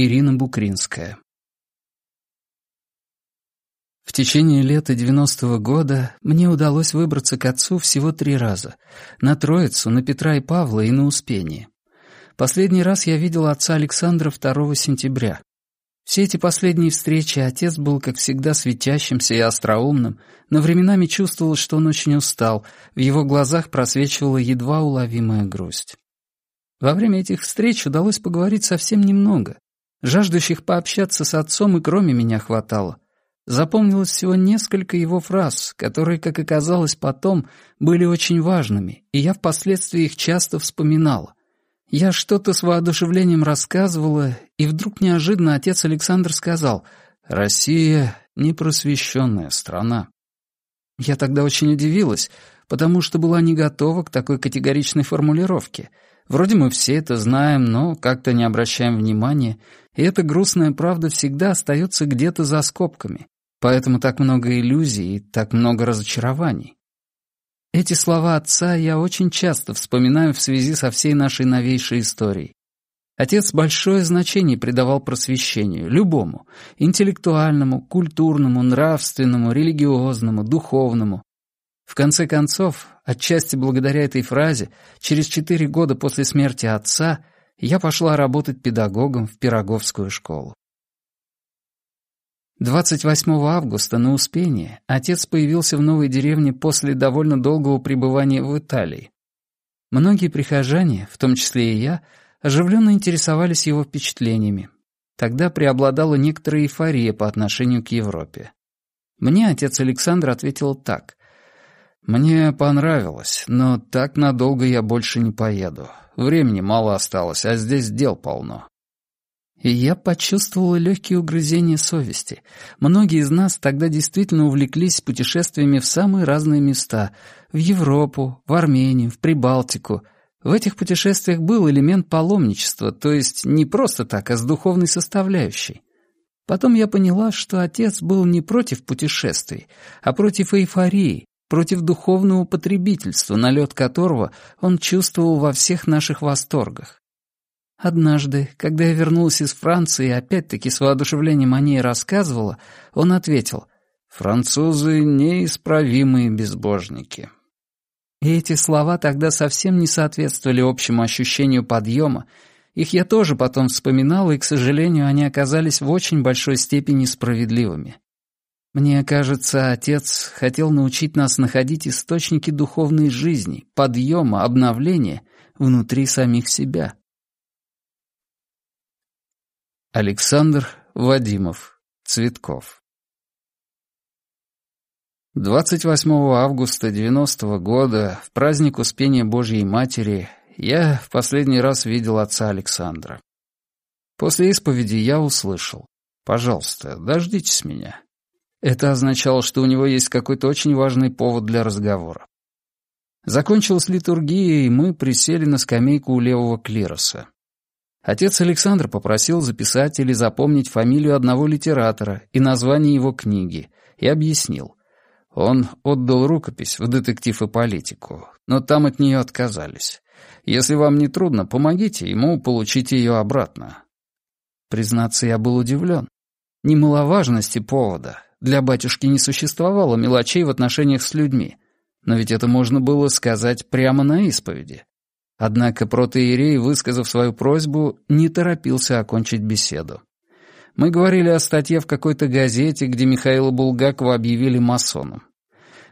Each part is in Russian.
Ирина Букринская. В течение лета 90-го года мне удалось выбраться к отцу всего три раза. На Троицу, на Петра и Павла и на Успение. Последний раз я видел отца Александра 2 сентября. Все эти последние встречи отец был, как всегда, светящимся и остроумным, но временами чувствовал, что он очень устал, в его глазах просвечивала едва уловимая грусть. Во время этих встреч удалось поговорить совсем немного. Жаждущих пообщаться с отцом и кроме меня хватало. Запомнилось всего несколько его фраз, которые, как оказалось потом, были очень важными, и я впоследствии их часто вспоминала. Я что-то с воодушевлением рассказывала, и вдруг неожиданно отец Александр сказал «Россия — непросвещенная страна». Я тогда очень удивилась, потому что была не готова к такой категоричной формулировке — Вроде мы все это знаем, но как-то не обращаем внимания, и эта грустная правда всегда остается где-то за скобками. Поэтому так много иллюзий и так много разочарований. Эти слова отца я очень часто вспоминаю в связи со всей нашей новейшей историей. Отец большое значение придавал просвещению, любому, интеллектуальному, культурному, нравственному, религиозному, духовному, в конце концов, отчасти благодаря этой фразе, через четыре года после смерти отца я пошла работать педагогом в Пироговскую школу. 28 августа на Успение отец появился в новой деревне после довольно долгого пребывания в Италии. Многие прихожане, в том числе и я, оживленно интересовались его впечатлениями. Тогда преобладала некоторая эйфория по отношению к Европе. Мне отец Александр ответил так. «Мне понравилось, но так надолго я больше не поеду. Времени мало осталось, а здесь дел полно». И я почувствовала легкие угрызения совести. Многие из нас тогда действительно увлеклись путешествиями в самые разные места. В Европу, в Армению, в Прибалтику. В этих путешествиях был элемент паломничества, то есть не просто так, а с духовной составляющей. Потом я поняла, что отец был не против путешествий, а против эйфории, против духовного потребительства, налет которого он чувствовал во всех наших восторгах. Однажды, когда я вернулась из Франции и опять-таки с воодушевлением о ней рассказывала, он ответил «Французы — неисправимые безбожники». И эти слова тогда совсем не соответствовали общему ощущению подъема, их я тоже потом вспоминала, и, к сожалению, они оказались в очень большой степени справедливыми. Мне кажется, отец хотел научить нас находить источники духовной жизни, подъема, обновления внутри самих себя. Александр Вадимов. Цветков. 28 августа 90 -го года, в праздник Успения Божьей Матери, я в последний раз видел отца Александра. После исповеди я услышал «Пожалуйста, дождитесь меня». Это означало, что у него есть какой-то очень важный повод для разговора. Закончилась литургия, и мы присели на скамейку у левого клироса. Отец Александр попросил записать или запомнить фамилию одного литератора и название его книги, и объяснил. Он отдал рукопись в детектив и политику, но там от нее отказались. Если вам не трудно, помогите ему получить ее обратно. Признаться, я был удивлен. Немаловажности повода, для батюшки не существовало мелочей в отношениях с людьми. Но ведь это можно было сказать прямо на исповеди. Однако протоиерей, высказав свою просьбу, не торопился окончить беседу. Мы говорили о статье в какой-то газете, где Михаила Булгакова объявили масоном.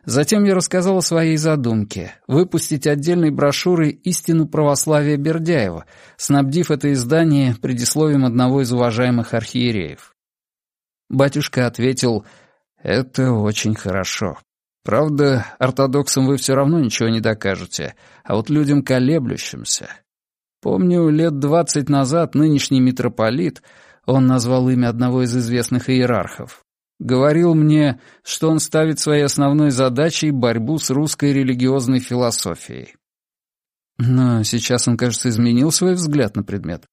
Затем я рассказал о своей задумке — выпустить отдельной брошюрой «Истину православия Бердяева», снабдив это издание предисловием одного из уважаемых архиереев. Батюшка ответил, «Это очень хорошо. Правда, ортодоксам вы все равно ничего не докажете, а вот людям колеблющимся. Помню, лет двадцать назад нынешний митрополит, он назвал имя одного из известных иерархов, говорил мне, что он ставит своей основной задачей борьбу с русской религиозной философией. Но сейчас он, кажется, изменил свой взгляд на предмет.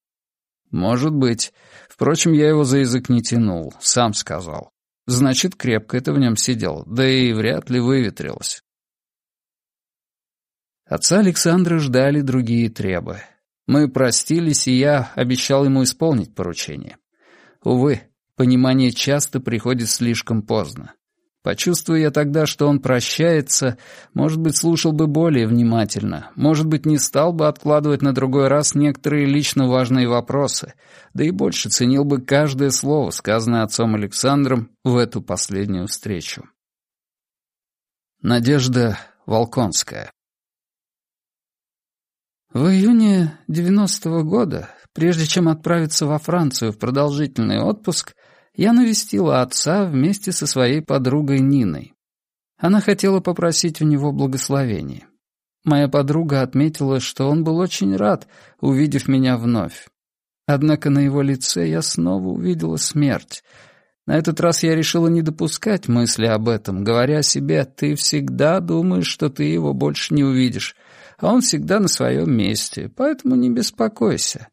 Может быть. Впрочем, я его за язык не тянул, сам сказал. Значит, крепко это в нем сидело, да и вряд ли выветрилось. Отца Александра ждали другие требы. Мы простились, и я обещал ему исполнить поручение. Увы, понимание часто приходит слишком поздно. Почувствуя я тогда, что он прощается, может быть, слушал бы более внимательно, может быть, не стал бы откладывать на другой раз некоторые лично важные вопросы, да и больше ценил бы каждое слово, сказанное отцом Александром в эту последнюю встречу. Надежда Волконская. В июне 90-го года, прежде чем отправиться во Францию в продолжительный отпуск, я навестила отца вместе со своей подругой Ниной. Она хотела попросить у него благословения. Моя подруга отметила, что он был очень рад, увидев меня вновь. Однако на его лице я снова увидела смерть. На этот раз я решила не допускать мысли об этом, говоря себе, ты всегда думаешь, что ты его больше не увидишь, а он всегда на своем месте, поэтому не беспокойся.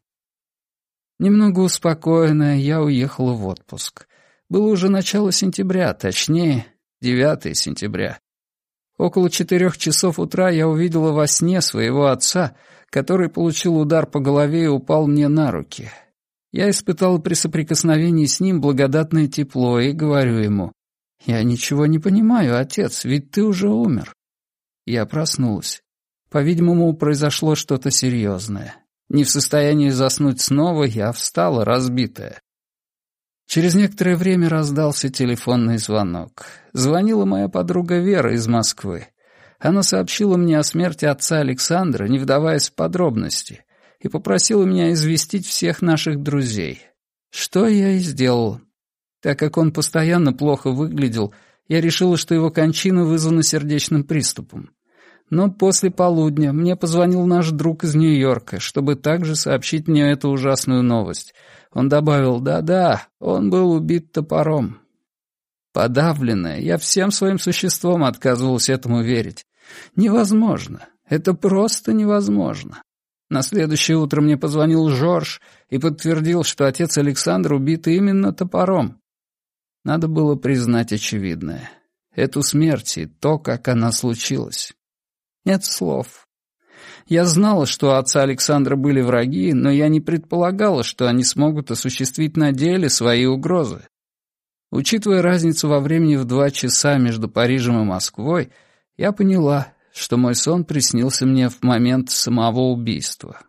Немного успокоенная, я уехала в отпуск. Было уже начало сентября, точнее, 9 сентября. Около четырех часов утра я увидела во сне своего отца, который получил удар по голове и упал мне на руки. Я испытала при соприкосновении с ним благодатное тепло и говорю ему, «Я ничего не понимаю, отец, ведь ты уже умер». Я проснулась. По-видимому, произошло что-то серьезное. Не в состоянии заснуть снова, я встала, разбитая. Через некоторое время раздался телефонный звонок. Звонила моя подруга Вера из Москвы. Она сообщила мне о смерти отца Александра, не вдаваясь в подробности, и попросила меня известить всех наших друзей. Что я и сделал. Так как он постоянно плохо выглядел, я решила, что его кончина вызвана сердечным приступом. Но после полудня мне позвонил наш друг из Нью-Йорка, чтобы также сообщить мне эту ужасную новость. Он добавил «Да-да, он был убит топором». Подавленная, я всем своим существом отказывалась этому верить. Невозможно. Это просто невозможно. На следующее утро мне позвонил Жорж и подтвердил, что отец Александр убит именно топором. Надо было признать очевидное. Эту смерть и то, как она случилась. Нет слов. Я знала, что у отца Александра были враги, но я не предполагала, что они смогут осуществить на деле свои угрозы. Учитывая разницу во времени в два часа между Парижем и Москвой, я поняла, что мой сон приснился мне в момент самого убийства.